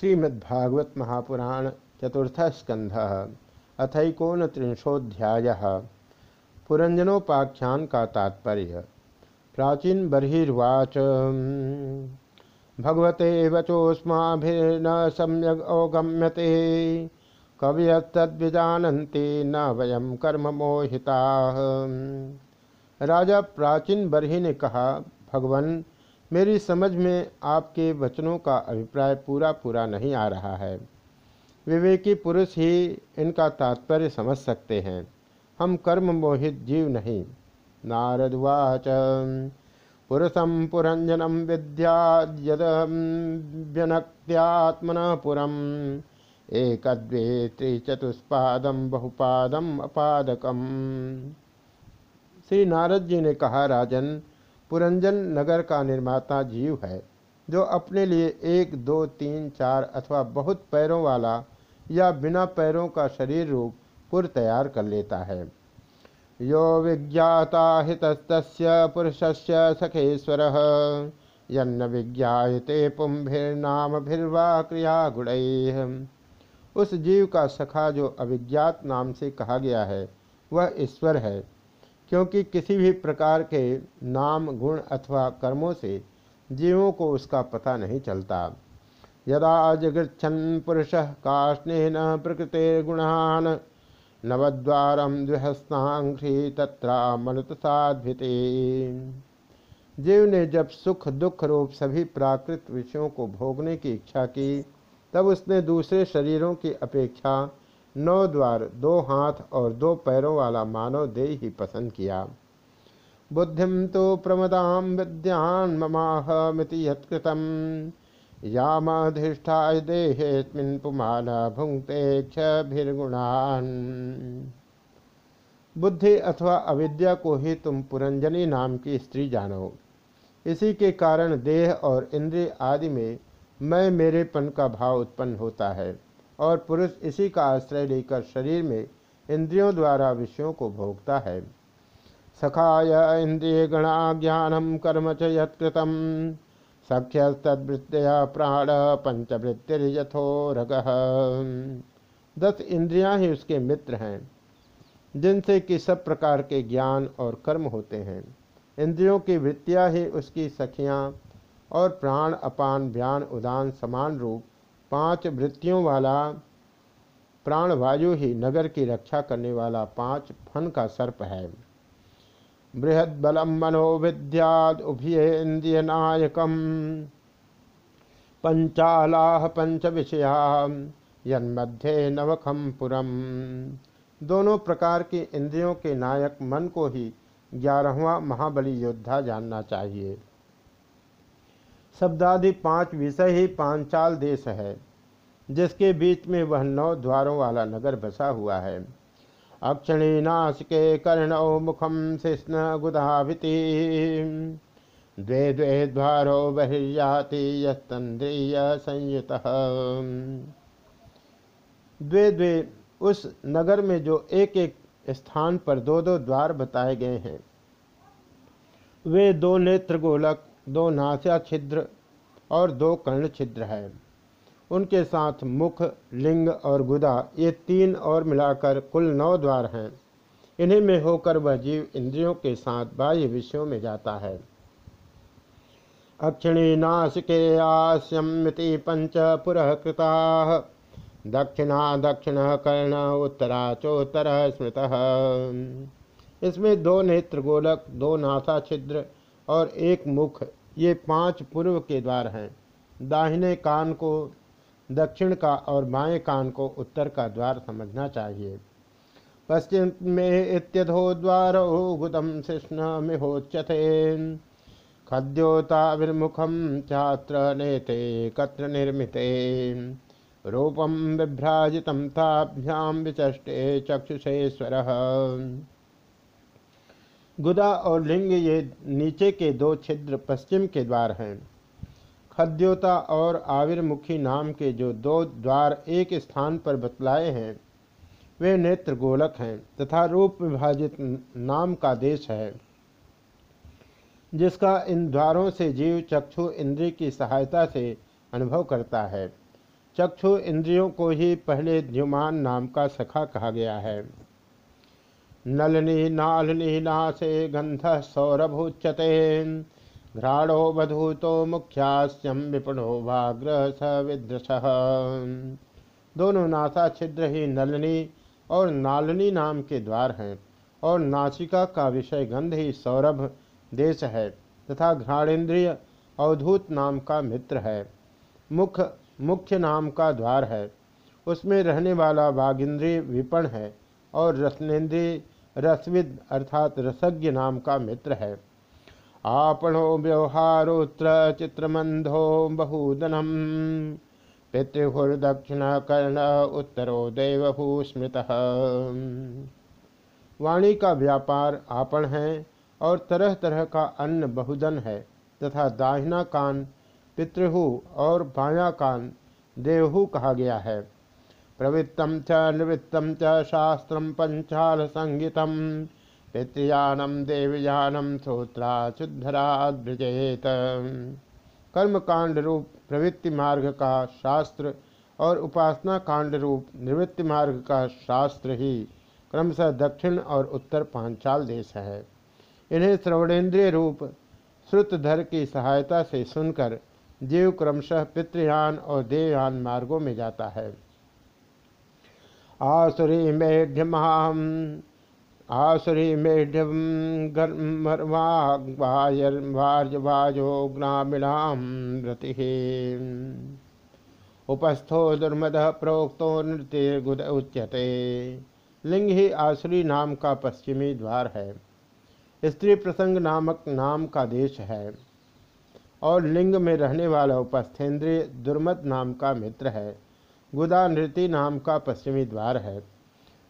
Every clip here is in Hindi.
श्रीमद्भागवत महापुराण चतुर्थ स्कंध अथकोन त्रिंशोध्याय पुरंजनोपाख्यान का तात्पर्य, प्राचीन बर्वाच भगवते वचोस्माभिर्न सम्यक अवगम्यते कवियतद्विजानन्ति न वयम कर्म मोहिता। राजा प्राचीन बरही ने कहा, भगवान मेरी समझ में आपके वचनों का अभिप्राय पूरा पूरा नहीं आ रहा है। विवेकी पुरुष ही इनका तात्पर्य समझ सकते हैं। हम कर्म मोहित जीव नहीं। नारदवाच पुरुषम पुरंजनम विद्या पुरम। एक त्रिचतुष्पादम बहुपादम अपादकम। श्री नारद जी ने कहा, राजन पुरंजन नगर का निर्माता जीव है, जो अपने लिए एक, दो, तीन, चार अथवा बहुत पैरों वाला या बिना पैरों का शरीर रूप पुर तैयार कर लेता है। यो विज्ञाता हितस्तस्य पुरुषस्य सखेश्वर, यन्न विज्ञाते पुंभिर्नामभिर्वा क्रिया गुण उस जीव का सखा जो अविज्ञात नाम से कहा गया है, वह ईश्वर है। क्योंकि किसी भी प्रकार के नाम, गुण अथवा कर्मों से जीवों को उसका पता नहीं चलता। यदा जगृछन पुरुष का काष्ण प्रकृतिर्गुणान नवद्वारम तत्रा मनुत साध्विते जीव ने जब सुख, दुख रूप सभी प्राकृत विषयों को भोगने की इच्छा की, तब उसने दूसरे शरीरों की अपेक्षा नौ द्वार, दो हाथ और दो पैरों वाला मानव देह ही पसंद किया। बुद्धिम तो प्रमदाम विद्यान ममाहमिति यत्कृतम यामाधिष्ठाय देहेस्मिन पुमान भुंगते क्षभिर्गुणान बुद्धि अथवा अविद्या को ही तुम पुरंजनी नाम की स्त्री जानो। इसी के कारण देह और इंद्रिय आदि में मैं मेरेपन का भाव उत्पन्न होता है। और पुरुष इसी का आश्रय लेकर शरीर में इंद्रियों द्वारा विषयों को भोगता है। सखाय इंद्रिय गणा ज्ञानम कर्म च यत्कृतम सख्य तद्वृत्तिया प्राण पंचवृत्तिर्यथोरग दस इंद्रियाँ ही उसके मित्र हैं, जिनसे कि सब प्रकार के ज्ञान और कर्म होते हैं। इंद्रियों की वृत्तियाँ ही उसकी सखियाँ और प्राण अपान, व्यान, उदान, समान रूप पाँच वृत्तियों वाला प्राणवायु ही नगर की रक्षा करने वाला पाँच फन का सर्प है। बृहद बलम मनोविद्याद उभय नायकम, पंचालाह पंच विषया यन्मध्ये नवखम पुरम। दोनों प्रकार के इंद्रियों के नायक मन को ही ग्यारहवा महाबली योद्धा जानना चाहिए। शब्दादि पाँच विषय ही पांचाल देश है, जिसके बीच में वह नौ द्वारों वाला नगर बसा हुआ है। अक्षणी नासिके कर्ण मुखम शिष्ण गुदाभिति। द्वे द्वे द्वारो बहिर्याति यंद्रिय संयुत। द्वे द्वे, उस नगर में जो एक एक स्थान पर दो दो द्वार बताए गए हैं। वे दो नेत्र गोलक दो नास्या छिद्र और दो कर्ण छिद्र है। उनके साथ मुख, लिंग और गुदा, ये तीन और मिलाकर कुल नौ द्वार हैं। इन्हीं में होकर वह जीव इंद्रियों के साथ बाह्य विषयों में जाता है। अक्षिणी नासिके आस्यमिति पंच पुरः कृता। दक्षिणा दक्षिण कर्ण, उत्तरा चोत्तर स्मृत। इसमें दो नेत्र गोलक दो नासा छिद्र और एक मुख ये पाँच पूर्व के द्वार हैं। दाहिने कान को, दक्षिण का और बाएँ कान को उत्तर का द्वार समझना चाहिए। पश्चिम में इत्यधो द्वार गुदम शिष्ण मिहोच्यते। खद्योताविर्मुखम छात्र नेते कत्र निर्मिते। रूपम विभ्राजितम ताभ्याम विचष्टे चक्षुषेश्वर। गुदा और लिंग ये नीचे के दो छिद्र पश्चिम के द्वार हैं। खद्योता और आविर्मुखी नाम के जो दो द्वार एक स्थान पर बतलाए हैं, वे नेत्र गोलक हैं तथा रूप विभाजित नाम का देश है, जिसका इन द्वारों से जीव चक्षु इंद्रिय की सहायता से अनुभव करता है। चक्षु इंद्रियों को ही पहले द्युमान नाम का सखा कहा गया है। नलनी नालनी नासे गंध सौरभुच्यते। घ्राणो बधूतो मुख्यास्यम विपणो भाग्र स विद्रस दोनों नासा छिद्र ही नलनी और नालनी नाम के द्वार हैं और नासिका का विषय गंध ही सौरभ देश है तथा घ्राणेन्द्रिय अवधूत नाम का मित्र है। मुख, मुख्य नाम का द्वार है। उसमें रहने वाला वागिंद्रिय विपण है। और रसनेन्द्रिय रसविद अर्थात रसज्ञ नाम का मित्र है। आपणो व्यवहारोत्र चित्रमंधो बहुदनम पितृहुर्दक्षिण कर्ण उत्तरो देवभू स्मृत वाणी का व्यापार आपण है और तरह तरह का अन्न बहुदन है तथा दाहिना कान पितृहु और बाया कान देवहु कहा गया है। प्रवृत्तम च निवृत्तम च शास्त्र पंचाल संगीतम पितृयानम देवयानम श्रोत्रा ब्रजेत कर्मकांड रूप प्रवृत्ति मार्ग का शास्त्र और उपासना कांड रूप निवृत्ति मार्ग का शास्त्र ही क्रमशः दक्षिण और उत्तर पांचाल देश है। इन्हें श्रवणेन्द्रिय रूप श्रुतधर की सहायता से सुनकर जीव क्रमशः पितृयान और देवयान मार्गों में जाता है। आसुरी मेढ़ आसुरी मेढ्यम गर्मर्वाजो ग्रामीणाम रति। उपस्थो दुर्मद प्रोक्तो नृत्य गुद उच्यते। लिंग ही आसुरी नाम का पश्चिमी द्वार है। स्त्री प्रसंग नामक नाम का देश है। और लिंग में रहने वाला उपस्थेंद्रिय दुर्मद नाम का मित्र है। गुदा नृति नाम का पश्चिमी द्वार है।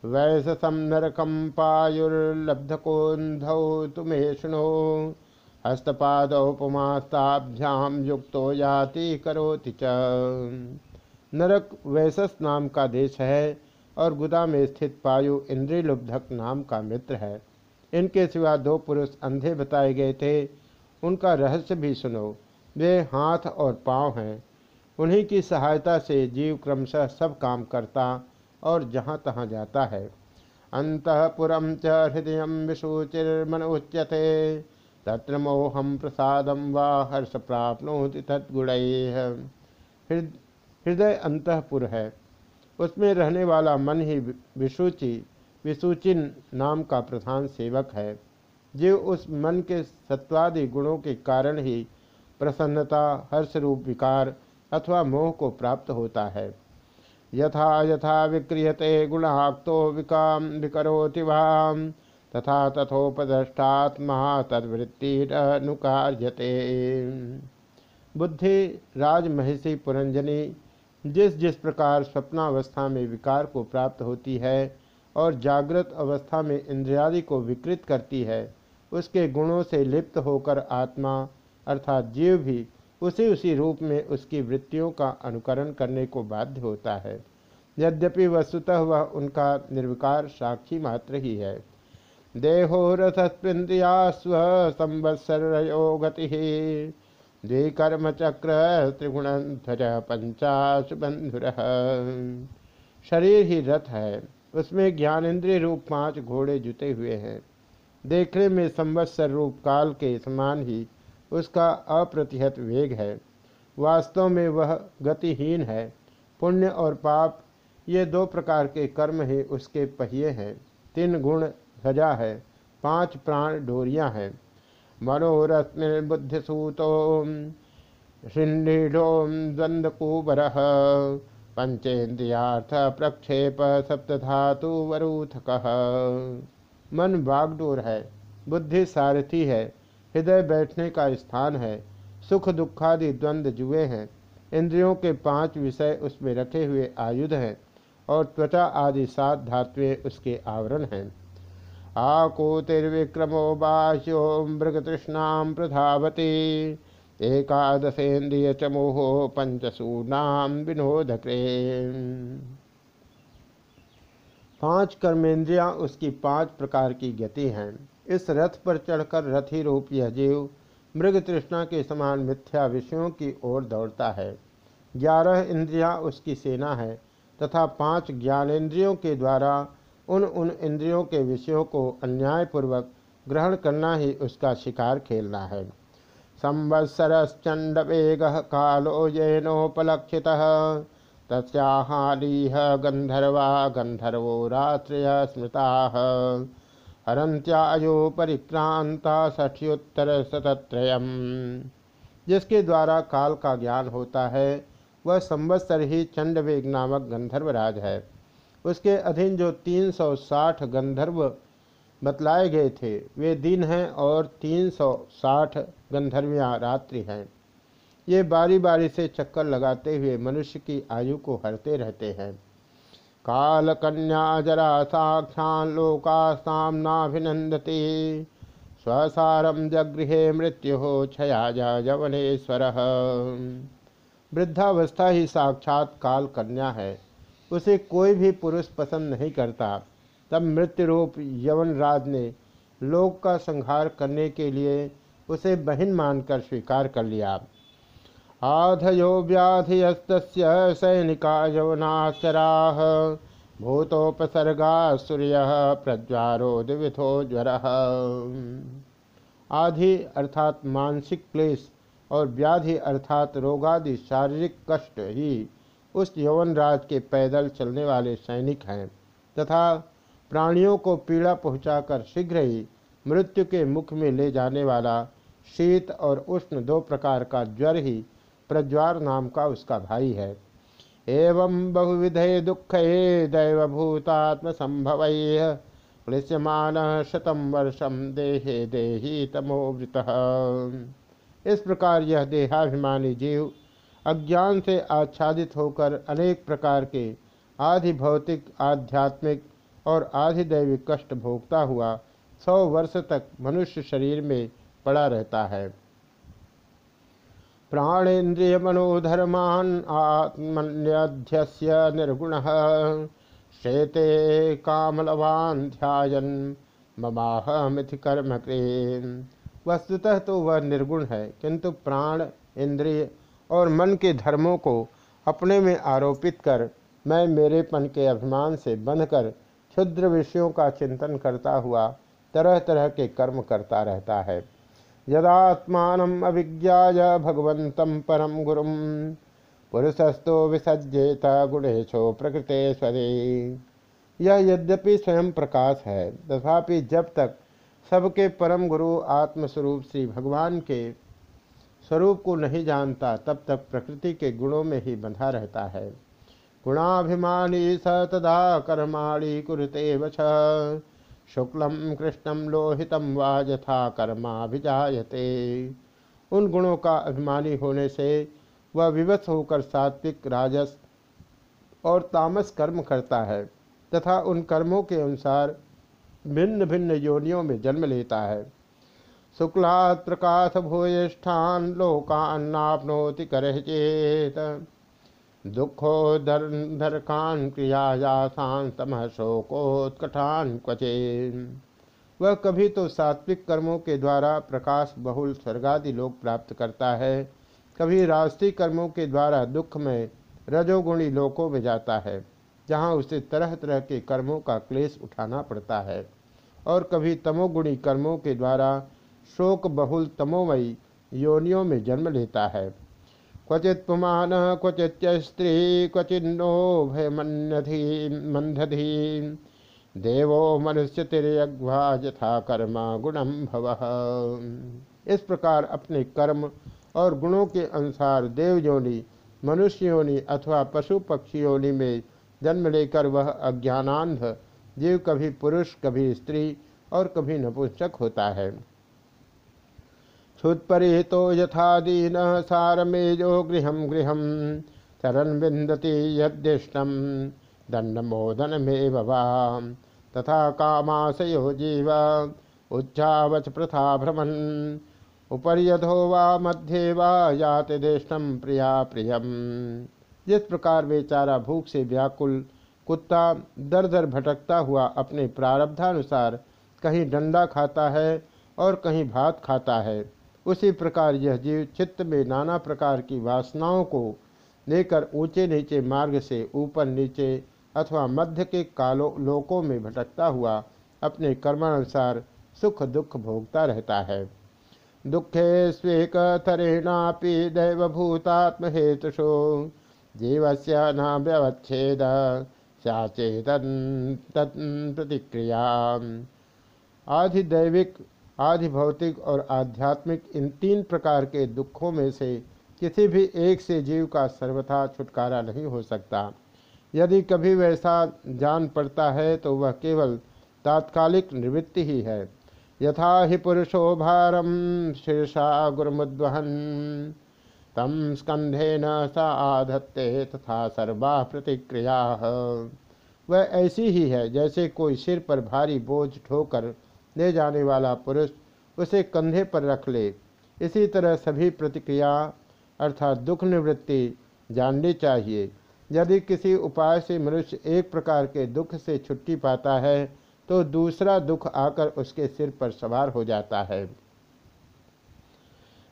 वैशसम नरकम पायुर्लब्धकोन्धौ तुमेष्णो हस्तपादौपमास्ताभ्याम युक्तो याति करोति च। नरक वैशस नाम का देश है और गुदा में स्थित पायु इंद्रिलुब्धक नाम का मित्र है। इनके सिवा दो पुरुष अंधे बताए गए थे। उनका रहस्य भी सुनो। वे हाथ और पाँव हैं। उन्हीं की सहायता से जीव क्रमशः सब काम करता और जहाँ तहाँ जाता है। अंतपुर च हृदय विशुचिर्मन उच्यते तत्र मोहम प्रसादम व हर्ष प्राप्नोति तत्गुण हृदय अंतपुर है। उसमें रहने वाला मन ही विशुचि विसूचिन नाम का प्रधान सेवक है। जो उस मन के सत्वादि गुणों के कारण ही प्रसन्नता, हर्ष रूप, विकार अथवा मोह को प्राप्त होता है। यथा यथा विक्रियते गुणाक्तो विकाम विकरोति वाम, तथा तथोपदष्टात्मा तद्वृत्तिनुकार्यते बुद्धि राजमहिषी पुरंजनी जिस जिस प्रकार स्वप्नावस्था में विकार को प्राप्त होती है और जागृत अवस्था में इंद्रियादि को विकृत करती है, उसके गुणों से लिप्त होकर आत्मा अर्थात जीव भी उसी उसी रूप में उसकी वृत्तियों का अनुकरण करने को बाध्य होता है। यद्यपि वस्तुतः वह उनका निर्विकार साक्षी मात्र ही है। देहो रथस्पृंद्रिया स्व संवत्सरो गति द्विकर्म चक्र त्रिगुण ध्वज पंचाश पंचाशुबंधुर शरीर ही रथ है। उसमें ज्ञानेन्द्रिय रूप पाँच घोड़े जुटे हुए हैं। देखने में संवत्सर रूप काल के समान ही उसका अप्रतिहत वेग है। वास्तव में वह गतिहीन है। पुण्य और पाप, ये दो प्रकार के कर्म ही उसके पहिए हैं। तीन गुण ध्वजा है, पाँच प्राण डोरियाँ हैं। मनोरश्मि बुद्धिसूतो श्रृंडोम द्वंद्वकुबर पंचेन्द्रियार्थ प्रक्षेप सप्तधातु वरूथक मन बागडोर है, बुद्धि सारथी है हृदय बैठने का स्थान है, सुख दुखादि द्वंद्व जुए हैं, इंद्रियों के पाँच विषय उसमें रखे हुए आयुध हैं, और त्वचा आदि सात धातुएँ उसके आवरण हैं। आकोतिर्विक्रमो बाह्यो मृगतृष्णाम प्रधावती, एकादशेन्द्रिय चमोहो पंचसूनाम विनोद पाँच कर्मेंद्रियाँ उसकी पाँच प्रकार की गति हैं। इस रथ पर चढ़कर रथी रूप यह जीव मृग तृष्णा के समान मिथ्या विषयों की ओर दौड़ता है। ग्यारह इंद्रियाँ उसकी सेना है तथा पाँच ज्ञानेन्द्रियों के द्वारा उन उन इंद्रियों के विषयों को अन्यायपूर्वक ग्रहण करना ही उसका शिकार खेलना है। संवत्सरश्चंड वेग कालो येनोपलक्षित तस्लीह गंधर्वा गंधर्वो रात्रि स्मृता। हरंत्यायो परिक्रांता षठ्योत्तर शतत्रय जिसके द्वारा काल का ज्ञान होता है, वह संवत्सर ही चंडवेग नामक गंधर्वराज है। उसके अधीन जो 360 गंधर्व बतलाए गए थे, वे दिन हैं और 360 गंधर्वियाँ रात्रि हैं। ये बारी बारी से चक्कर लगाते हुए मनुष्य की आयु को हरते रहते हैं। काल कन्या जरा साक्षान लोकास्तामनाभिनंदती स्वसारम जगृहे मृत्यु हो छया जवनेश्वर। वृद्धावस्था ही साक्षात काल कन्या है। उसे कोई भी पुरुष पसंद नहीं करता। तब मृत्यु रूप यवन राज ने लोक का संहार करने के लिए उसे बहन मानकर स्वीकार कर लिया। आधयो व्याधिस्त सैनिका यवनाचरा भूतोपसर्गा सूर्य प्रज्वारो दिविथो ज्वर। आधि अर्थात मानसिक क्लेश और व्याधि अर्थात रोगादि शारीरिक कष्ट ही उस यवनराज के पैदल चलने वाले सैनिक हैं तथा प्राणियों को पीड़ा पहुंचाकर शीघ्र ही मृत्यु के मुख में ले जाने वाला शीत और उष्ण दो प्रकार का ज्वर ही प्रज्वार नाम का उसका भाई है। एवं बहुविधे दुख ये दैवभूतात्म संभव क्लिश्यमान शतम वर्षम देहे देही तमोवृत इस प्रकार यह देहाभिमानी जीव अज्ञान से आच्छादित होकर अनेक प्रकार के आधि भौतिक, आध्यात्मिक और आधिदैविक कष्ट भोगता हुआ सौ वर्ष तक मनुष्य शरीर में पड़ा रहता है। प्राणेन्द्रिय मनोधर्मान आत्मन्यध्यस्य निर्गुण। श्वेते कामलवान ध्यान ममाह मिथि कर्म वस्तुतः तो वह निर्गुण है, किंतु प्राण, इंद्रिय और मन के धर्मों को अपने में आरोपित कर मैं मेरेपन के अभिमान से बंधकर क्षुद्र विषयों का चिंतन करता हुआ तरह तरह के कर्म करता रहता है। यदात्मान अभिज्ञा भगवत परम गुरु पुरुषस्तो विसज्जेत गुणेशो प्रकृते प्रकृतेश्वरे यह यद्यपि स्वयं प्रकाश है, तथापि जब तक सबके परम गुरु आत्मस्वरूप श्री भगवान के स्वरूप को नहीं जानता, तब तक प्रकृति के गुणों में ही बंधा रहता है। गुणाभिमानी स तदा कर्माणी कुरुते वच शुक्लम कृष्णम लोहितम वा यथा कर्माभिजायते। उन गुणों का अभिमानी होने से वह विवश होकर सात्विक, राजस और तामस कर्म करता है तथा उन कर्मों के अनुसार भिन्न भिन्न योनियों में जन्म लेता है। शुक्लात् प्रकाश भूयिष्ठान लोकान्नापनोति कर चेत दुखोदरकान क्रियायासान तमह शोकोत्कटान क्वचे वह कभी तो सात्विक कर्मों के द्वारा प्रकाश, बहुल, स्वर्गादि लोक प्राप्त करता है। कभी राष्ट्रीय कर्मों के द्वारा दुख में रजोगुणी लोकों में जाता है, जहाँ उसे तरह तरह के कर्मों का क्लेश उठाना पड़ता है। और कभी तमोगुणी कर्मों के द्वारा शोक, बहुल, तमोमयी योनियों में जन्म लेता है। क्वचित पुमान, क्वचित स्त्री क्वचिन्नो भयमन्यधि मंदधि देवो मनुष्य तिरयग्वा यथा कर्म गुणम भव। इस प्रकार अपने कर्म और गुणों के अनुसार देव योनि मनुष्य योनि अथवा पशु पक्षी योनि में जन्म लेकर वह अज्ञानांध जीव कभी पुरुष, कभी स्त्री और कभी नपुंसक होता है। क्षुत्परिहितो यथा दीन सारमेजो गृह गृह चरण विंदती यदिष्टम दंडमोदनमेव वा तथा कामाशयो जीव उच्चावच प्रथा भ्रमण उपर्यधो वा मध्ये वा याति देष्टम प्रिया प्रियम। जिस प्रकार बेचारा भूख से व्याकुल, कुत्ता दर दर भटकता हुआ अपने प्रारब्धानुसार कहीं डंडा खाता है और कहीं भात खाता है। उसी प्रकार यह जीव चित्त में नाना प्रकार की वासनाओं को लेकर ऊँचे नीचे मार्ग से ऊपर नीचे अथवा मध्य के कालो लोकों में भटकता हुआ अपने कर्मानुसार सुख दुख भोगता रहता है। दुखे स्वेकतरेणापि दैवभूतात्म हेतुषो जीवस्य न व्यवच्छेद। प्रतिक्रिया आधि आधि भौतिक और आध्यात्मिक इन तीन प्रकार के दुखों में से किसी भी एक से जीव का सर्वथा छुटकारा नहीं हो सकता। यदि कभी वैसा जान पड़ता है तो वह केवल तात्कालिक निवृत्ति ही है। यथा हि पुरुषो भारम शीर्षा गुरुमुद्वहन तम स्कंधे न सा आधत्ते तथा सर्वा प्रतिक्रिया। वह ऐसी ही है जैसे कोई सिर पर भारी बोझ ठोकर ले जाने वाला पुरुष उसे कंधे पर रख ले। इसी तरह सभी प्रतिक्रिया अर्थात दुख निवृत्ति जाननी चाहिए। यदि किसी उपाय से मनुष्य एक प्रकार के दुख से छुट्टी पाता है तो दूसरा दुख आकर उसके सिर पर सवार हो जाता है।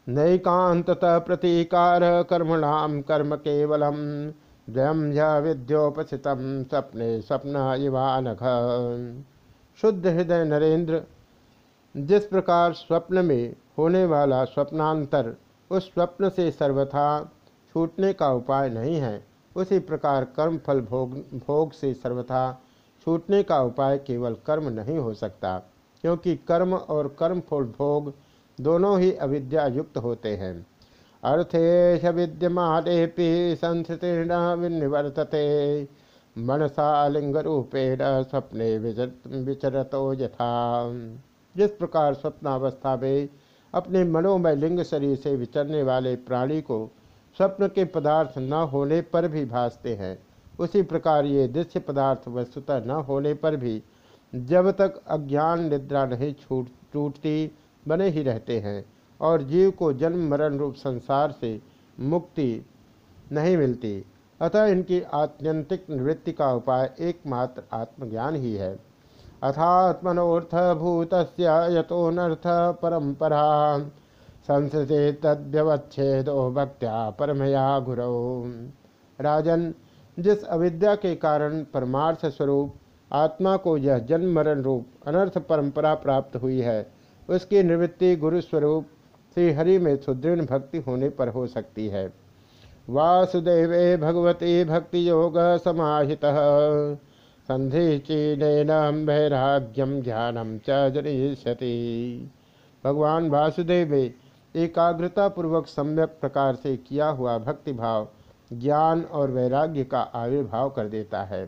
नैकांततः प्रतीकार कर्मणाम कर्म केवलम द्वयम विद्योपस्थित सपने स्वप्न इवान शुद्ध हृदय नरेंद्र, जिस प्रकार स्वप्न में होने वाला स्वप्नांतर उस स्वप्न से सर्वथा छूटने का उपाय नहीं है, उसी प्रकार कर्म फल भोग भोग से सर्वथा छूटने का उपाय केवल कर्म नहीं हो सकता, क्योंकि कर्म और कर्म फल भोग दोनों ही अविद्या युक्त होते हैं। अर्थेश विद्यमानेपि संस्कृतिण विनिवर्तते। मनसा लिंग रूपेण स्वप्ने विचरतो यथा। जिस प्रकार स्वप्नावस्था में अपने मनोमय लिंग शरीर से विचरने वाले प्राणी को स्वप्न के पदार्थ न होने पर भी भासते हैं, उसी प्रकार ये दृश्य पदार्थ वस्तुतः न होने पर भी जब तक अज्ञान निद्रा नहीं छूट टूटती, बने ही रहते हैं और जीव को जन्म मरण रूप संसार से मुक्ति नहीं मिलती। अतः इनकी आत्यंतिक निवृत्ति का उपाय एकमात्र आत्मज्ञान ही है। अथात्मनोर्थ भूत यथोनर्थ परंपरा। संस्कृति तद्यवच्छेदो भक्त्या परमया गुरु। राजन, जिस अविद्या के कारण परमार्थ स्वरूप, आत्मा को यह जन्म मरण रूप, अनर्थ परंपरा प्राप्त हुई है, उसकी निवृत्ति गुरु स्वरूप, श्री में सुदृढ़ भक्ति होने पर हो सकती है। वासुदेव भगवती भक्ति योग समाहित। संधि चीन वैराग्यम ज्ञानम च भगवान वासुदेव एकाग्रता पूर्वक सम्यक प्रकार से किया हुआ भक्तिभाव, ज्ञान और वैराग्य का आविर्भाव कर देता है।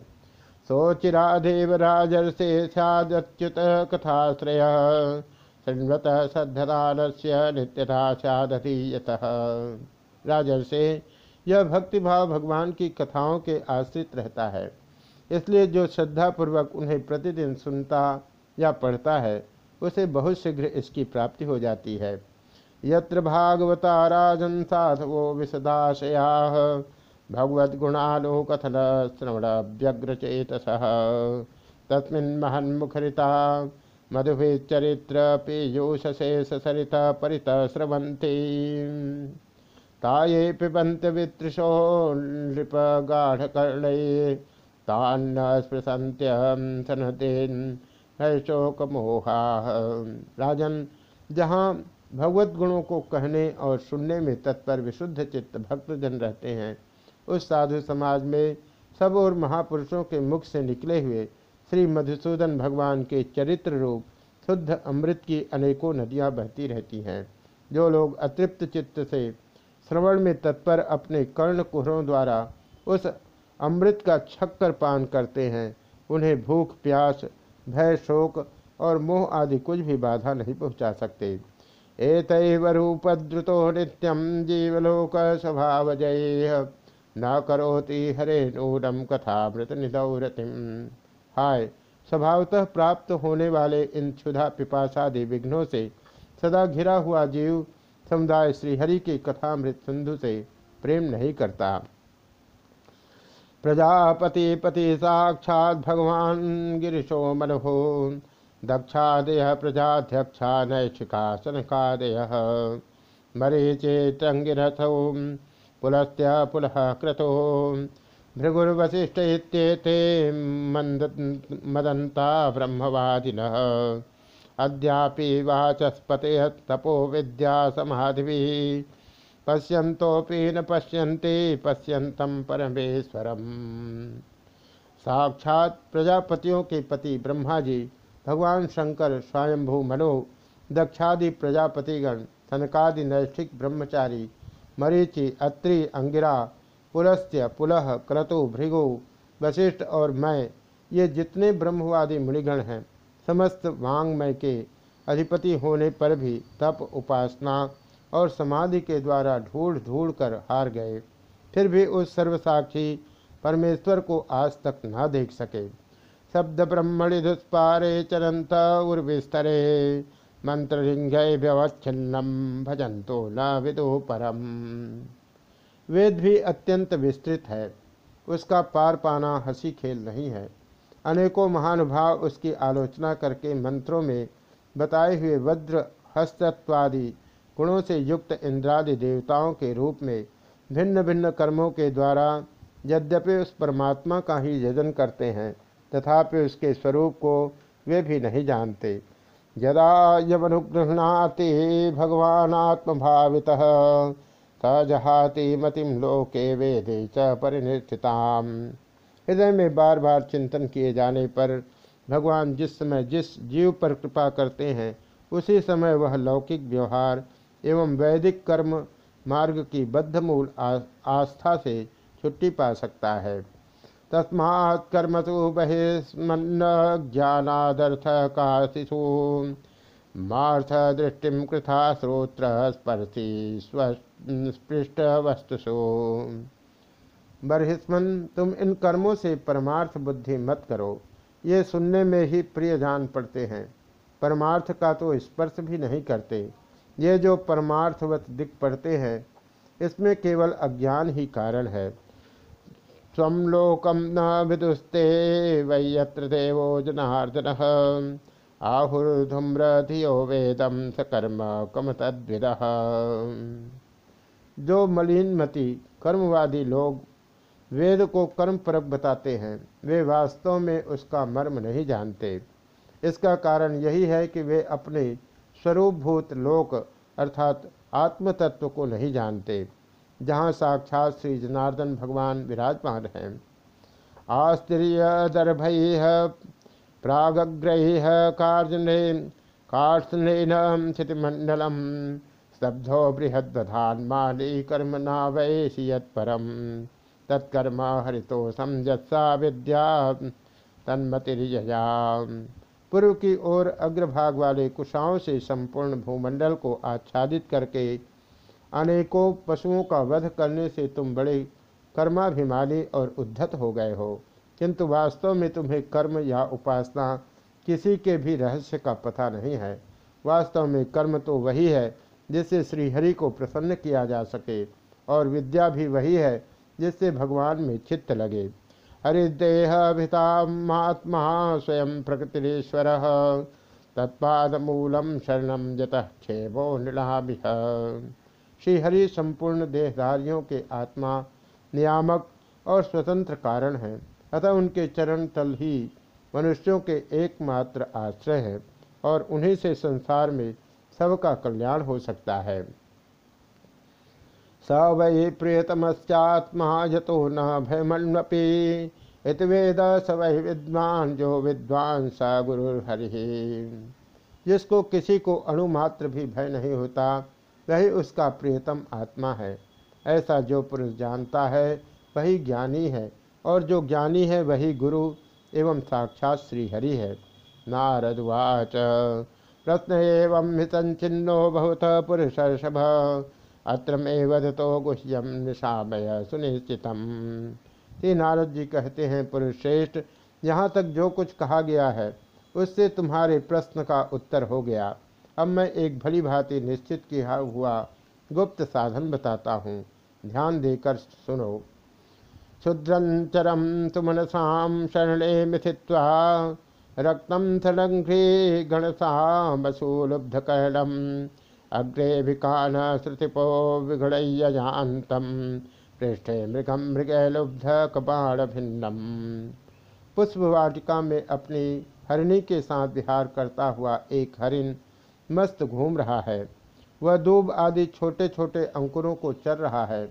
सोचिराधेव राजर्षे सदच्युत कथाश्रय शृण्वत सद्धदान से नित्यता सदधीयत राजर्षे यह भक्तिभाव भगवान की कथाओं के आश्रित रहता है। इसलिए जो श्रद्धापूर्वक उन्हें प्रतिदिन सुनता या पढ़ता है, उसे बहुत शीघ्र इसकी प्राप्ति हो जाती है। यत्र भागवता राजन साधवो विशदाशया भगवद्गुणालोकथन श्रवण व्यग्रचेतस तस्मिन् महन्मुखरिता मधुभिचरित्र पीयूषशेष सरित परित स्रवन्ति ताये पिबन्त वितृशो नृपगाढकर्णये तान्न स्पृशन्त्यं सनतेन् शोकमोहाः। राजन, जहाँ भगवत गुणों को कहने और सुनने में तत्पर विशुद्ध चित्त भक्तजन रहते हैं, उस साधु समाज में सब और महापुरुषों के मुख से निकले हुए श्री मधुसूदन भगवान के चरित्र रूप शुद्ध अमृत की अनेकों नदियाँ बहती रहती हैं, जो लोग अतृप्त चित्त से श्रवण में तत्पर अपने कर्ण कुहरों द्वारा उस अमृत का छक्कर पान करते हैं। उन्हें भूख, प्यास, भय, शोक और मोह आदि कुछ भी बाधा नहीं पहुँचा सकते। एतैव रूपद्रुतो नित्यम जीवलोक स्वभावजय न करोति हरे नूरम कथामृत निदौरतिम। हाय, स्वभावतः प्राप्त होने वाले इन क्षुधा पिपासादि विघ्नों से सदा घिरा हुआ जीव समुदाय श्रीहरि की कथामृत सिंधु से प्रेम नहीं करता। प्रजापति पति साक्षात भगवान गिरीशो मनभो दक्षादय प्रजाध्यक्षा नैक्षिका सनकादय मरीचे तंगिरथौ पुलस्त्य पुलः क्रतो। भृगुर्वशिष्ठ मंद मदंता ब्रह्मवादिनः। अद्यापि तपो विद्या समाधि पश्यन्तोपि न पश्यन्ति पश्यन्तम परमेश्वरम। साक्षात प्रजापतियों के पति ब्रह्मा जी भगवान शंकर, स्वयंभू मनो, दक्षादि प्रजापतिगण, सनकादि नैष्ठिक ब्रह्मचारी, मरीचि, अत्रि, अंगिरा, पुलस्त्य, पुलह, क्रतु, भृगु, वशिष्ठ और मैं ये जितने ब्रह्मवादी मुनिगण हैं समस्त वांगमय के अधिपति होने पर भी तप उपासना और समाधि के द्वारा ढूंढ ढूंढ कर हार गए। फिर भी उस सर्वसाक्षी परमेश्वर को आज तक न देख सके। शब्द ब्रह्मणि दुष्पारे चरंत उर्विस्तरे मंत्र व्यवच्छिन्नम भजंतो न विदु परम। वेद भी अत्यंत विस्तृत है। उसका पार पाना हँसी खेल नहीं है। अनेकों महानुभाव उसकी आलोचना करके मंत्रों में बताए हुए वज्र, हस्तत्वादि गुणों से युक्त इंद्रादि देवताओं के रूप में भिन्न भिन्न कर्मों के द्वारा यद्यपि उस परमात्मा का ही यजन करते हैं, तथापि उसके स्वरूप को वे भी नहीं जानते। यदा यमनुगृहणाति भगवान आत्मभावितः सजहाति मतिम लोके वेदे च परिनिष्ठिताम हृदय में बार बार चिंतन किए जाने पर भगवान जिस समय जिस जीव पर कृपा करते हैं, उसी समय वह लौकिक व्यवहार एवं वैदिक कर्म मार्ग की बद्धमूल आस्था से छुट्टी पा सकता है। तस्मात् कर्मसु बहिस्मन्न ज्ञानादर्थ का शिशु मार्थ दृष्टि कृथा श्रोत्र स्पर्शी स्पृष्ट वस्तुषु बरहिस्मन, तुम इन कर्मों से परमार्थ बुद्धि मत करो। ये सुनने में ही प्रिय जान पड़ते हैं। परमार्थ का तो स्पर्श भी नहीं करते। ये जो परमार्थवत दिख पड़ते हैं, इसमें केवल अज्ञान ही कारण है। स्वम लोकम न विदुस्ते वैयत्र देवो जनार्दन। आहुर्धूम्रधियो वेदम सकर्म कम तद्विद जो मलिनमति कर्मवादी लोग वेद को कर्म परक बताते हैं। वे वास्तव में उसका मर्म नहीं जानते। इसका कारण यही है कि वे अपने स्वरूपभूत लोक अर्थात आत्मतत्व को नहीं जानते, जहाँ साक्षात श्री जनार्दन भगवान विराजमान हैं। आस्त्रीय दर्भ प्राग्रह कार्जने कार्षणेन स्थितिमंडलम स्तब्धो बृहद्वधान्माली कर्म नावैषि यत्परम। तत्कर्म हरितोषम जत्सा विद्या तन्मतिरिजया पूर्व की ओर अग्रभाग वाले कुशाओं से संपूर्ण भूमंडल को आच्छादित करके अनेकों पशुओं का वध करने से तुम बड़े कर्माभिमानी और उद्धत हो गए हो। किंतु वास्तव में तुम्हें कर्म या उपासना किसी के भी रहस्य का पता नहीं है। वास्तव में कर्म तो वही है जिससे श्रीहरि को प्रसन्न किया जा सके और विद्या भी वही है जिससे भगवान में चित्त लगे। हरिदेहभिता महात्मा स्वयं प्रकृतिश्वर तत्पाद मूलम शरणम जत क्षेमो नृणाभिह श्रीहरि संपूर्ण देहधारियों के आत्मा नियामक और स्वतंत्र कारण हैं। अतः उनके चरण तल ही मनुष्यों के एकमात्र आश्रय है और उन्हीं से संसार में सबका कल्याण हो सकता है। स वै प्रियतमश्चात्मा यतो न भयमन्वपी इत वेद स वही विद्वान, जो विद्वान स गुरु हरि जिसको किसी को अणुमात्र भी भय नहीं होता, वही उसका प्रियतम आत्मा है। ऐसा जो पुरुष जानता है, वही ज्ञानी है, और जो ज्ञानी है, वही गुरु एवं साक्षात श्रीहरि है। नारदवाच प्रश्न एवं हितंचिन्नो बहुत पुरुषर्षभ। अत्र में वधतो गुह्यम निशामय सुनिश्चितम। श्री नारद जी कहते हैं पुरुष श्रेष्ठ यहाँ तक जो कुछ कहा गया है, उससे तुम्हारे प्रश्न का उत्तर हो गया। अब मैं एक भली भांति निश्चित किया हुआ गुप्त साधन बताता हूँ। ध्यान देकर सुनो। क्षुद्रंचरम सुमनसा शरणे मिथित्वा रक्तम थलघ्री गणसा वसूलुब्धकर्णम अग्रे विकान श्रुतिपो विघड़यजातम पृष्ठे मृगम मृग लुब्ध कपाड़ भिन्नम पुष्प वाटिका में अपनी हरिणी के साथ विहार करता हुआ एक हरिण मस्त घूम रहा है। वह दूब आदि छोटे छोटे अंकुरों को चर रहा है।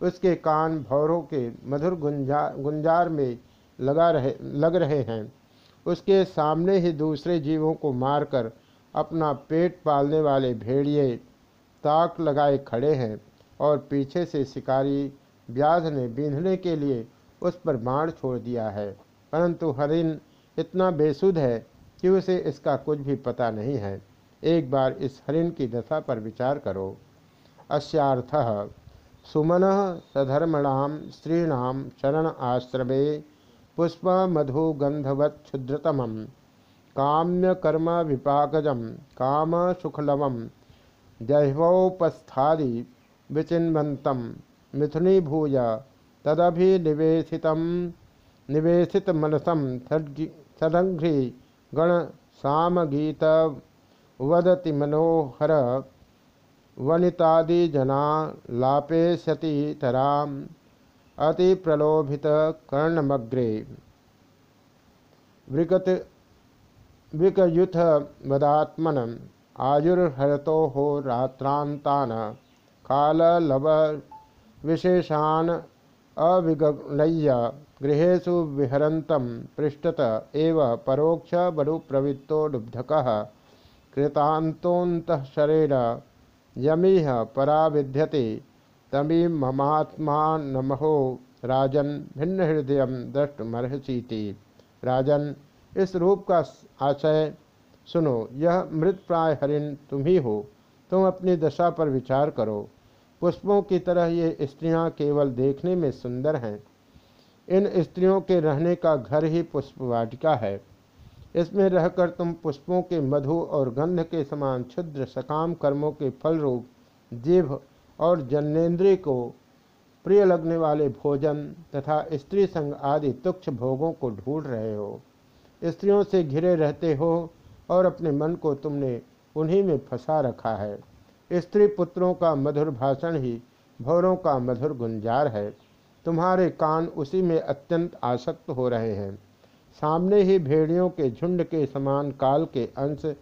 उसके कान भौरों के मधुर गुंजा, गुंजार में लगा रहे, लग रहे हैं। उसके सामने ही दूसरे जीवों को मारकर अपना पेट पालने वाले भेड़िए ताक लगाए खड़े हैं और पीछे से शिकारी व्याध ने बींधने के लिए उस पर बाण छोड़ दिया है। परंतु हरिन इतना बेसुध है कि उसे इसका कुछ भी पता नहीं है। एक बार इस हरिन की दशा पर विचार करो। अस्थ सुमन सधर्मणाम स्त्रीणाम शरण आश्रमे पुष्प मधु गंधवत क्षुद्रतम काम्य कर्म विपाकजम काम सुखलव जह्वोपस्थादि विचिन्वंतम मिथुनीभूय तदभिनिवेशित निवेशित मनसम सदघ्री गण सामगीत वदति मनोहर, वनितादिजना लापेशति तराम अति प्रलोभित कर्णमग्रे। विगत विकयुथ वदात्मन आयुर्हरतो हो रात्रांतान काललव विशेषान अविगणय्य गृहेशु विहरन्तं पृष्ठत एव परोक्ष बलुप्रवृत्तो लुब्धकः कृतान्तोन्तःशरेण यमीह परा विद्यते तमी ममात्मा नमहो राजन भिन्न हृदय दृष्टमर्हसीति राजन इस रूप का आशय, सुनो, यह मृत प्राय हरिण तुम ही हो, तुम अपनी दशा पर विचार करो। पुष्पों की तरह ये स्त्रियाँ केवल देखने में सुंदर हैं। इन स्त्रियों के रहने का घर ही पुष्पवाटिका है। इसमें रहकर तुम पुष्पों के मधु और गंध के समान क्षुद्र सकाम कर्मों के फल रूप जीव और जन्नेन्द्रिय को प्रिय लगने वाले भोजन तथा स्त्री संग आदि तुक्ष भोगों को ढूंढ रहे हो। स्त्रियों से घिरे रहते हो और अपने मन को तुमने उन्हीं में फंसा रखा है। स्त्री पुत्रों का मधुर भाषण ही भौरों का मधुर गुंजार है। तुम्हारे कान उसी में अत्यंत आसक्त हो रहे हैं। सामने ही भेड़ियों के झुंड के समान काल के अंश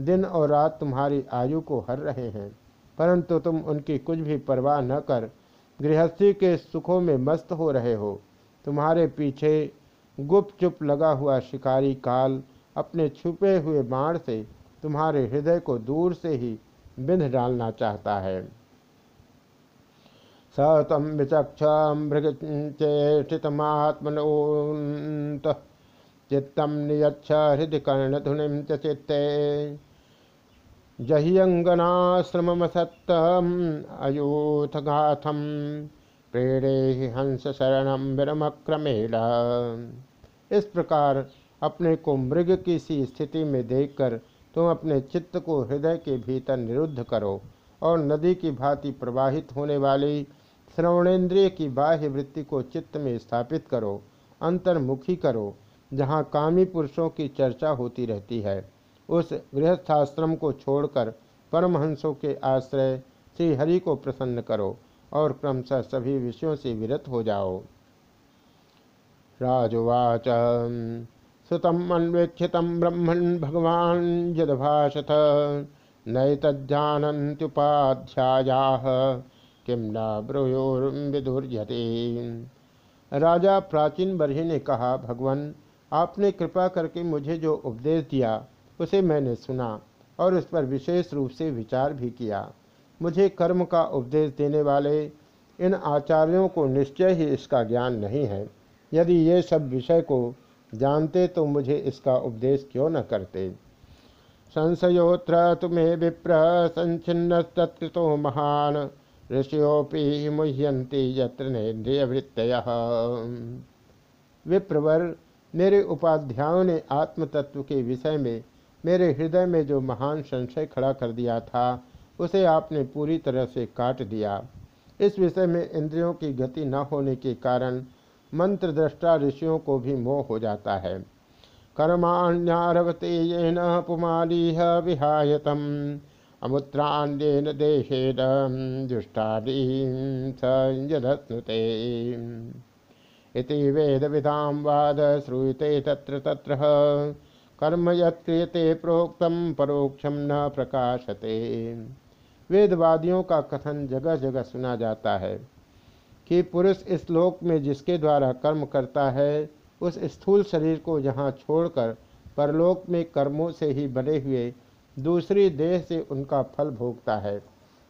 दिन और रात तुम्हारी आयु को हर रहे हैं। परंतु तुम उनकी कुछ भी परवाह न कर, गृहस्थी के सुखों में मस्त हो रहे हो। तुम्हारे पीछे गुप्त चुप लगा हुआ शिकारी काल अपने छुपे हुए बाण से तुम्हारे हृदय को दूर से ही बिंध डालना चाहता है। स तम विचक्ष मृगचेष्टितमात्मनोत चित्तम नियच्छ हृदय कर्णधुनिम चित्ते। जह्यंगनाश्रमसत्तम अयूथगाथम प्रेणे हंस शरण विरमक्रमेण। इस प्रकार अपने को मृग की सी स्थिति में देखकर तुम अपने चित्त को हृदय के भीतर निरुद्ध करो और नदी की भांति प्रवाहित होने वाली श्रवणेन्द्रिय की बाह्य वृत्ति को चित्त में स्थापित करो, अंतर्मुखी करो, जहाँ कामी पुरुषों की चर्चा होती रहती है। उस गृहस्थाश्रम को छोड़कर परमहंसों के आश्रय श्रीहरि को प्रसन्न करो। और क्रमशः सभी विषयों से विरत हो जाओ। राजुवाच, सुतम अन्वेक्षित ब्रह्मण भगवान यदभाषत नैतजानन्त्युपाध्याया किम न ब्रूयोर्विदुर्यते। राजा प्राचीन बरही ने कहा, भगवान, आपने कृपा करके मुझे जो उपदेश दिया, उसे मैंने सुना और उस पर विशेष रूप से विचार भी किया। मुझे कर्म का उपदेश देने वाले इन आचार्यों को निश्चय ही इसका ज्ञान नहीं है। यदि ये सब विषय को जानते तो मुझे इसका उपदेश क्यों न करते? संशयोत्र तुम्हें विप्र संचिन्न तत्कृतो महान ऋषियोपि मुह्यंती यत्र नेन्द्रिय वृत्त विप्रवर, मेरे उपाध्यायों ने आत्मतत्व के विषय में मेरे हृदय में जो महान संशय खड़ा कर दिया था उसे आपने पूरी तरह से काट दिया। इस विषय में इंद्रियों की गति न होने के कारण मंत्र दृष्टा ऋषियों को भी मोह हो जाता है। कर्माण्यारवते ये न पुमालीह विहायतम अमुत्रान्येन देशेन जुष्टादी सञ्जधस्नुते इति वेदविधां वाद श्रूयते तत्र तत्र, कर्म यत्रियते प्रोक्तम परोक्षम न प्रकाशते। वेदवादियों का कथन जगह जगह सुना जाता है कि पुरुष इस लोक में जिसके द्वारा कर्म करता है, उस स्थूल शरीर को यहाँ छोड़कर परलोक में कर्मों से ही बने हुए दूसरी देह से उनका फल भोगता है।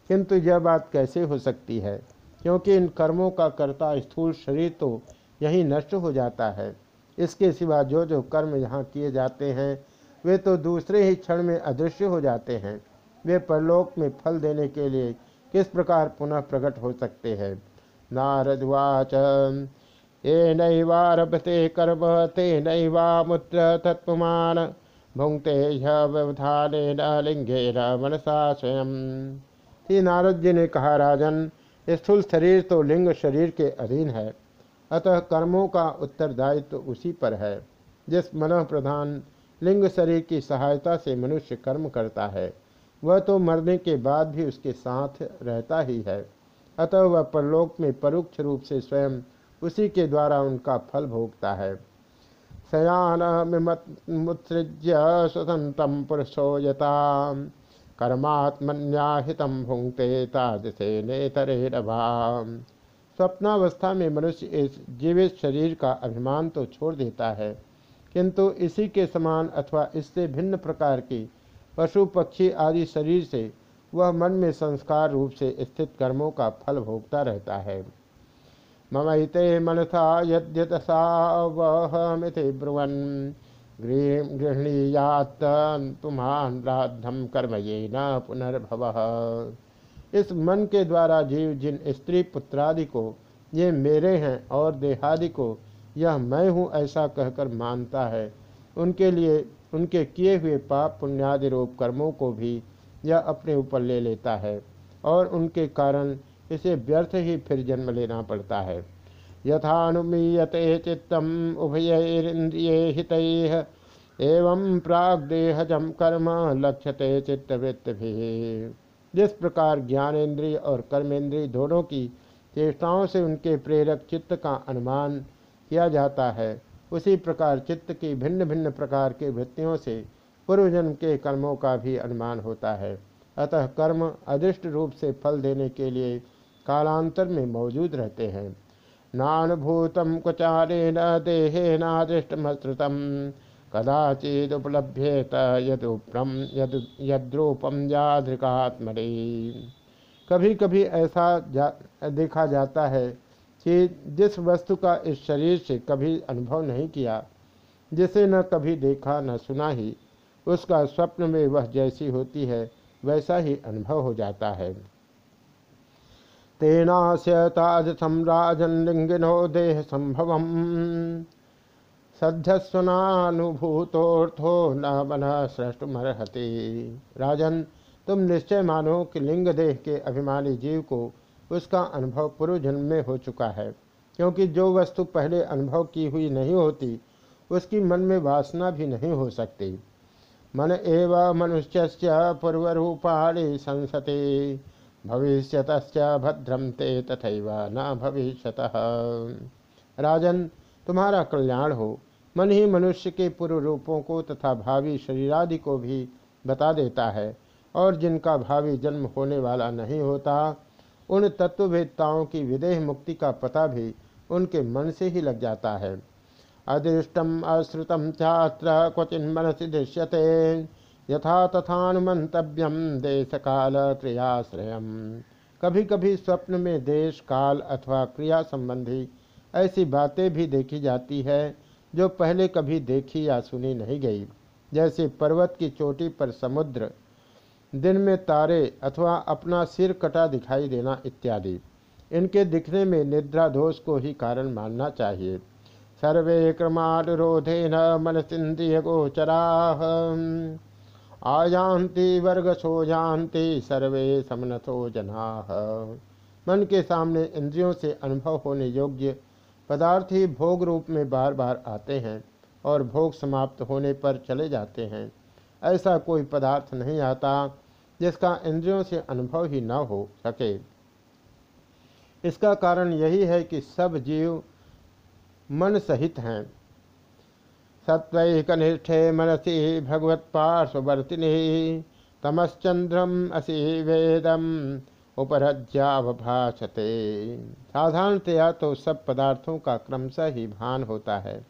किंतु यह बात कैसे हो सकती है? क्योंकि इन कर्मों का कर्ता स्थूल शरीर तो यही नष्ट हो जाता है। इसके सिवा जो जो कर्म यहाँ किए जाते हैं, वे तो दूसरे ही क्षण में अदृश्य हो जाते हैं। वे परलोक में फल देने के लिए किस प्रकार पुनः प्रकट हो सकते हैं? नारद नारदवाच ये नैवारभते कर्म ते नैवामुत्र तत्वमान भुंगते व्यवधान लिंगे न मनसा स्वयं। श्री नारद जी ने कहा, राजन स्थूल शरीर तो लिंग शरीर के अधीन है। अतः कर्मों का उत्तरदायित्व तो उसी पर है, जिस मन प्रधान लिंग शरीर की सहायता से मनुष्य कर्म करता है। वह तो मरने के बाद भी उसके साथ रहता ही है। अतः वह परलोक में परोक्ष रूप से स्वयं उसी के द्वारा उनका फल भोगता है। शयानमुत्सृज्य स्वतंत्रम पुरुषो यता कर्मात्मन्याहित भुंगते तादृशे नेतरे स्वप्नावस्था में मनुष्य इस जीवित शरीर का अभिमान तो छोड़ देता है, किंतु इसी के समान अथवा इससे भिन्न प्रकार की पशु पक्षी आदि शरीर से वह मन में संस्कार रूप से स्थित कर्मों का फल भोगता रहता है। ममते मनसा यद्यतसा वहमिति ब्रुवन। गृहणीयात तुम्हान राधम कर्म ये न पुनर्भव। इस मन के द्वारा जीव जिन स्त्री पुत्रादि को, ये मेरे हैं और देहादि को, यह मैं हूँ ऐसा कहकर मानता है। उनके लिए उनके किए हुए पाप पुण्यादि रूप कर्मों को भी यह अपने ऊपर ले लेता है और उनके कारण इसे व्यर्थ ही फिर जन्म लेना पड़ता है। यथानुमीयते चित्तम उभयरिंद्रिय हित एवं प्रागदेहजम कर्म लक्ष्यते चित्तवृत्ति भी जिस प्रकार ज्ञानेन्द्रिय और कर्मेंद्रिय दोनों की चेष्टाओं से उनके प्रेरक चित्त का अनुमान किया जाता है उसी प्रकार चित्त की भिन्न भिन्न प्रकार के वृत्तियों से पूर्वजन्म के कर्मों का भी अनुमान होता है। अतः कर्म अदृष्ट रूप से फल देने के लिए कालांतर में मौजूद रहते हैं। नानुभूतम कुचारेण देहेनादृष्टमश्रुतम कदाचिदुपलभ्येत यदुप्रम यद यद्रूपम यादृकात्मरे कभी कभी ऐसा जा, देखा जाता है कि जिस वस्तु का इस शरीर से कभी अनुभव नहीं किया, जिसे न कभी देखा न सुना ही, उसका स्वप्न में वह जैसी होती है, वैसा ही अनुभव हो जाता है। तेनास्य ताज सम्राजन देह संभव सध्यस्वनानुभूतोर्थो न मन सृष्टुमर्हति राजन, तुम निश्चय मानो कि लिंग देह के अभिमानी जीव को उसका अनुभव पूर्व जन्म में हो चुका है। क्योंकि जो वस्तु पहले अनुभव की हुई नहीं होती, उसकी मन में वासना भी नहीं हो सकती। मन एव मनुष्य पूर्वरूपाणी संसते भविष्यत भद्रम ते तथा न भविष्यत। राजन, तुम्हारा कल्याण हो। मन ही मनुष्य के पूर्व रूपों को तथा भावी शरीरादि को भी बता देता है, और जिनका भावी जन्म होने वाला नहीं होता उन तत्ववेत्ताओं की विदेह मुक्ति का पता भी उनके मन से ही लग जाता है। अदृष्टम अश्रुतम छात्र क्वचिन मनसी दृश्यते। यथा तथानुमंतव्यम देश काल क्रियाश्रय कभी कभी स्वप्न में देश, काल अथवा क्रिया संबंधी ऐसी बातें भी देखी जाती है, जो पहले कभी देखी या सुनी नहीं गई। जैसे पर्वत की चोटी पर समुद्र दिन में तारे अथवा अपना सिर कटा दिखाई देना इत्यादि। इनके दिखने में निद्रा दोष को ही कारण मानना चाहिए। सर्वे क्रमानुरोधे न मनसिंद्रिय गोचरा। आयांति वर्ग सो जानती सर्वे समनथो जना। मन के सामने इंद्रियों से अनुभव होने योग्य पदार्थ ही भोग रूप में बार बार आते हैं और भोग समाप्त होने पर चले जाते हैं। ऐसा कोई पदार्थ नहीं आता जिसका इंद्रियों से अनुभव ही न हो सके। इसका कारण यही है कि सब जीव मन सहित हैं। सत्वैकनिष्ठे मनसी भगवत पार्श्ववर्तिनी तमश्चंद्रम असी वेदम उपरज्यावभाषते साधारणतया तो सब पदार्थों का क्रमशः ही भान होता है।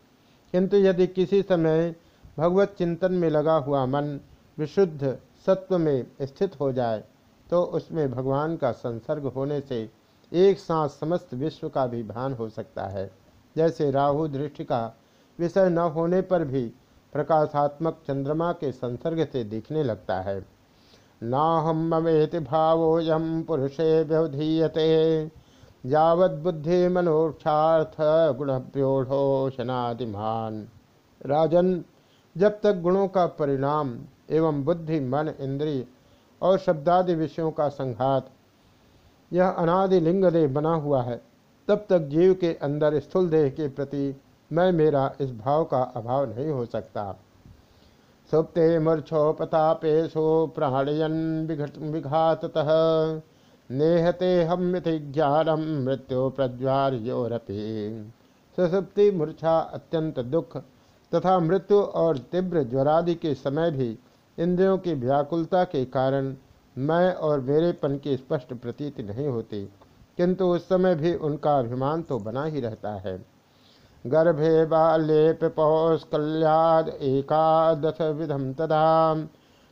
किंतु यदि किसी समय भगवत चिंतन में लगा हुआ मन विशुद्ध सत्व में स्थित हो जाए तो उसमें भगवान का संसर्ग होने से एक साथ समस्त विश्व का भी भान हो सकता है। जैसे राहु दृष्टि का विषय न होने पर भी प्रकाशात्मक चंद्रमा के संसर्ग से दिखने लगता है। नाहम ममेति भावोयम पुरुषे व्यवधीयते यावद्बुद्धि मनोक्षार्थ गुणभ्योषनादिमान राजन, जब तक गुणों का परिणाम एवं बुद्धि, मन, इंद्रिय और शब्दादि विषयों का संघात। यह अनादि लिंग देह बना हुआ है। तब तक जीव के अंदर स्थूल देह के प्रति मैं मेरा इस भाव का अभाव नहीं हो सकता। सुप्ते मूर्छोपतापेशो प्राणयन विघाततः। नेहते हम ज्ञानम मृत्यु प्रज्वार्योरपि। सुसुप्ति, मूर्छा, अत्यंत दुख तथा मृत्यु और तीव्र ज्वरादि के समय भी इंद्रियों की व्याकुलता के कारण मैं और मेरेपन की स्पष्ट प्रतीति नहीं होती, किंतु उस समय भी उनका अभिमान तो बना ही रहता है। गर्भे बाल्ये पिपौस्कल्याद एकादश विधम तदा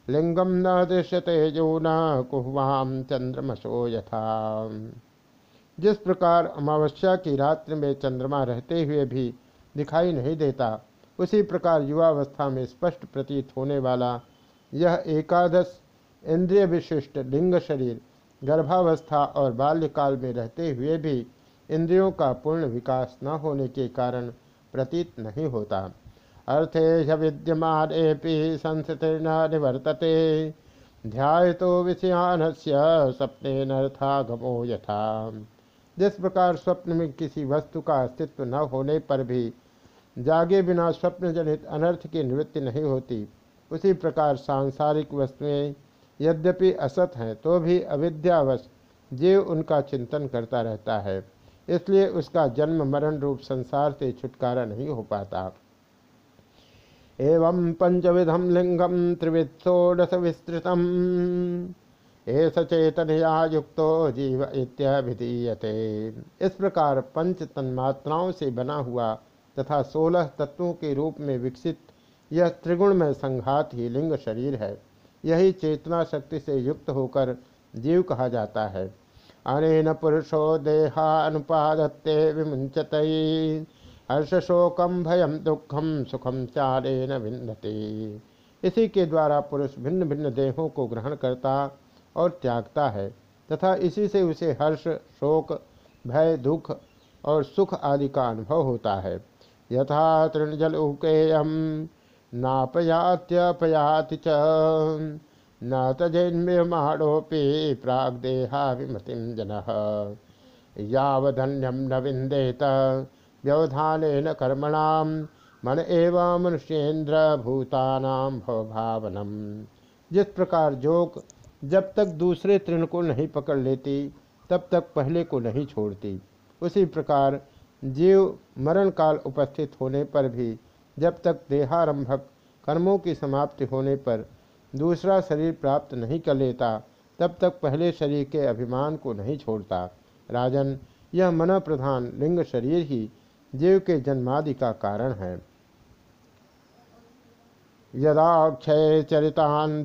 लिंगम न दृश्यते जो न कुहवाम चंद्रमसो यथा जिस प्रकार अमावस्या की रात्रि में चंद्रमा रहते हुए भी दिखाई नहीं देता, उसी प्रकार युवावस्था में स्पष्ट प्रतीत होने वाला यह एकादश इंद्रिय विशिष्ट लिंग शरीर, गर्भावस्था और बाल्यकाल में रहते हुए भी इंद्रियों का पूर्ण विकास न होने के कारण प्रतीत नहीं होता। अर्थे विद्यमान संस्थितिर्न निवर्तते। ध्याय तो विषयान सपने नर्थागमो यथा। जिस प्रकार स्वप्न में किसी वस्तु का अस्तित्व न होने पर भी जागे बिना स्वप्न जनित अनर्थ की निवृत्ति नहीं होती उसी प्रकार सांसारिक वस्तुएँ यद्यपि असत हैं तो भी अविद्यावश जीव उनका चिंतन करता रहता है। इसलिए उसका जन्म मरण रूप संसार से छुटकारा नहीं हो पाता। एवं पंचविधम लिंगम त्रिविदोडस विस्तृतम एस चेतनया युक्तो जीव इत्यभिधीयते। इस प्रकार पंच तन्मात्राओं से बना हुआ तथा सोलह तत्वों के रूप में विकसित यह त्रिगुण में संघात ही लिंग शरीर है। यही चेतना शक्ति से युक्त होकर जीव कहा जाता है। अनेन पुरुषो देहानुपादत्ते विमुंचत हर्ष शोकम भयम दुखम सुखम चारेन भिन्नते इसी के द्वारा पुरुष भिन्न भिन्न देहों को ग्रहण करता और त्यागता है तथा इसी से उसे हर्ष, शोक, भय, दुख और सुख आदि का अनुभव होता है। यथा तृणजल उकेयम। नापयात्यपयाति च। न तजेन्म्यमाणोऽपि प्राग्देहाभिमतिं जनः। यावधन्यं न विन्देत। व्यवधानेन कर्मणां मन एव मनुष्येन्द्र भूतानाम जिस प्रकार जोक जब तक दूसरे तृण को नहीं पकड़ लेती, तब तक पहले को नहीं छोड़ती। उसी प्रकार जीव मरण काल उपस्थित होने पर भी जब तक देहारंभक कर्मों की समाप्ति होने पर दूसरा शरीर प्राप्त नहीं कर लेता, तब तक पहले शरीर के अभिमान को नहीं छोड़ता। राजन, यह मन प्रधान लिंग शरीर ही जीव के जन्मादि का कारण है। यदाक्षय चरितान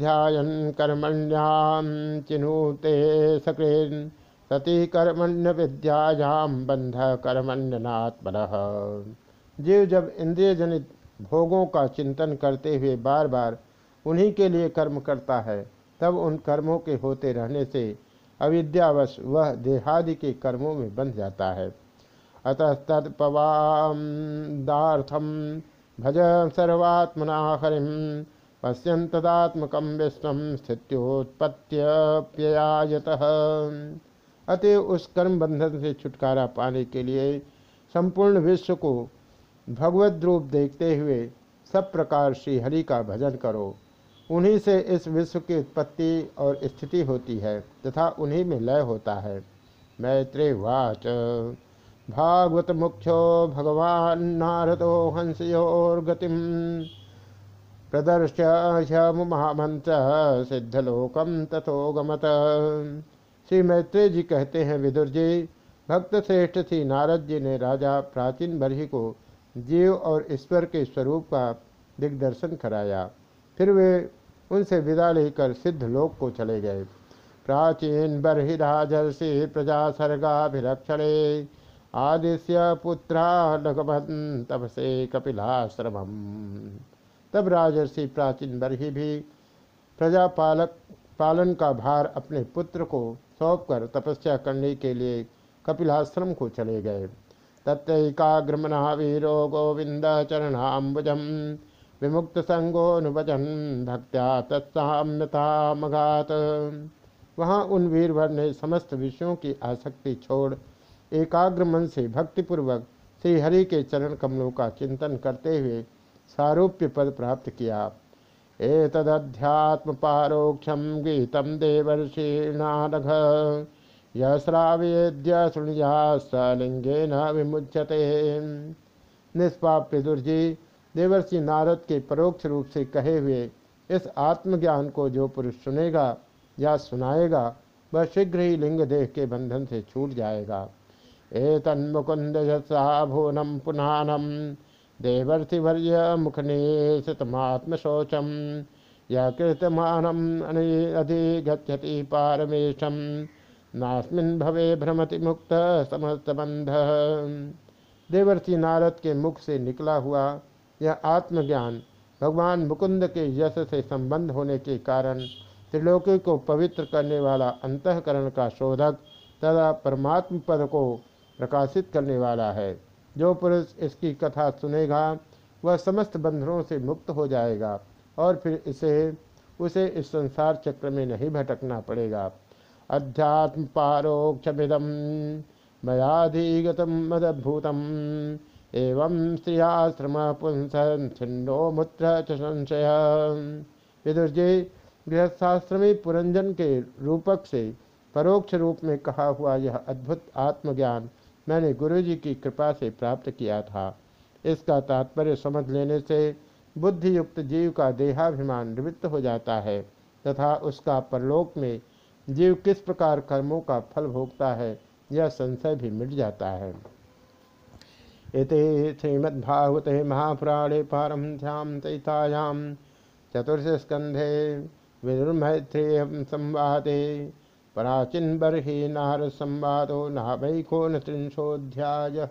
कर्मण्याम चिन्हते सकृन सती कर्मण्य विद्यायाम बंध कर्मण्यनात्मन। जीव जब इंद्रिय जनित भोगों का चिंतन करते हुए बार बार उन्हीं के लिए कर्म करता है, तब उन कर्मों के होते रहने से अविद्यावश वह देहादि के कर्मों में बंध जाता है। अतः तत्पवादार्थम भज सर्वात्मना हरिम पश्यन तदात्मक विश्व स्थित्योत्पत्त्यप्ययायत अतः उस कर्म बंधन से छुटकारा पाने के लिए संपूर्ण विश्व को भगवत रूप देखते हुए सब प्रकार श्रीहरि का भजन करो। उन्हीं से इस विश्व की उत्पत्ति और स्थिति होती है तथा उन्हीं में लय होता है। मैत्रे वाच भागवत मुख्यो भगवान नारदो हंसयोर्गतिम प्रदर्श्य महामंत्र सिद्धलोकम तथो गमत। श्री मैत्रेय जी कहते हैं, विदुर जी, भक्त श्रेष्ठ श्री नारद जी ने राजा प्राचीन बरही को जीव और ईश्वर के स्वरूप का दिग्दर्शन कराया। फिर वे उनसे विदा लेकर सिद्ध लोक को चले गए। प्राचीन बर्हिराजर्षि प्रजा सर्गाभिरक्षणे आदिश्य पुत्रा लगभन तब से कपिलाश्रम तब राजर्षि प्राचीन बर्ही भी प्रजापालक पालन का भार अपने पुत्र को सौंपकर तपस्या करने के लिए कपिलाश्रम को चले गए। तत्रैकाग्रमना वीरो गोविंद चरणाम्बुजम विमुक्त संगोनुवचन भक्त्या तत्साम्यता मगात वहाँ उन वीरभर ने समस्त विषयों की आसक्ति छोड़ एकाग्र मन से भक्तिपूर्वक श्रीहरि के चरण कमलों का चिंतन करते हुए सारूप्य पद प्राप्त किया। एतदध्यात्म पारोक्षम गीतम देवर्षिणानघ यश्रावेद्य स सलिंगे न विमुच्यते। निष्पाप दुर्जी, देवर्षि नारद के परोक्ष रूप से कहे हुए इस आत्मज्ञान को जो पुरुष सुनेगा या सुनाएगा, वह शीघ्र ही लिंग देह के बंधन से छूट जाएगा। ए तन्मुकुंद भुवनम पुनानम देवर्षिवर्य मुखनिशतमात्म शोचम यह कृतमानम अधिगछति पारमेशम। नास्मिन भवे भ्रमति मुक्त समस्त बंध देवर्षि नारद के मुख से निकला हुआ यह आत्मज्ञान भगवान मुकुंद के यश से संबंध होने के कारण त्रिलोकी को पवित्र करने वाला अंतकरण का शोधक तथा परमात्म पद को प्रकाशित करने वाला है। जो पुरुष इसकी कथा सुनेगा, वह समस्त बंधनों से मुक्त हो जाएगा और फिर इसे, उसे इस संसार चक्र में नहीं भटकना पड़ेगा। अध्यात्म पारोक्षमिदम मयाधिगत मदभूतम। एवं स्त्रियाश्रम पुंस छिन्नो मूत्र संशय। विदुर जी गृहस्थाश्रमी पुरंजन के रूपक से परोक्ष रूप में कहा हुआ यह अद्भुत आत्मज्ञान मैंने गुरु जी की कृपा से प्राप्त किया था। इसका तात्पर्य समझ लेने से बुद्धि युक्त जीव का देहाभिमान निवृत्त हो जाता है, तथा उसका परलोक में जीव किस प्रकार कर्मों का फल भोगता है, यह संशय भी मिट जाता है। इति श्रीमद्भागवते महापुराणे पारमध्यां चैतायां चतुर्थस्कन्धे विदुर्मैत्रेय संवादे पराचिन्बर्हि नारसंवादो नाभैकोनत्रिंशोऽध्यायः।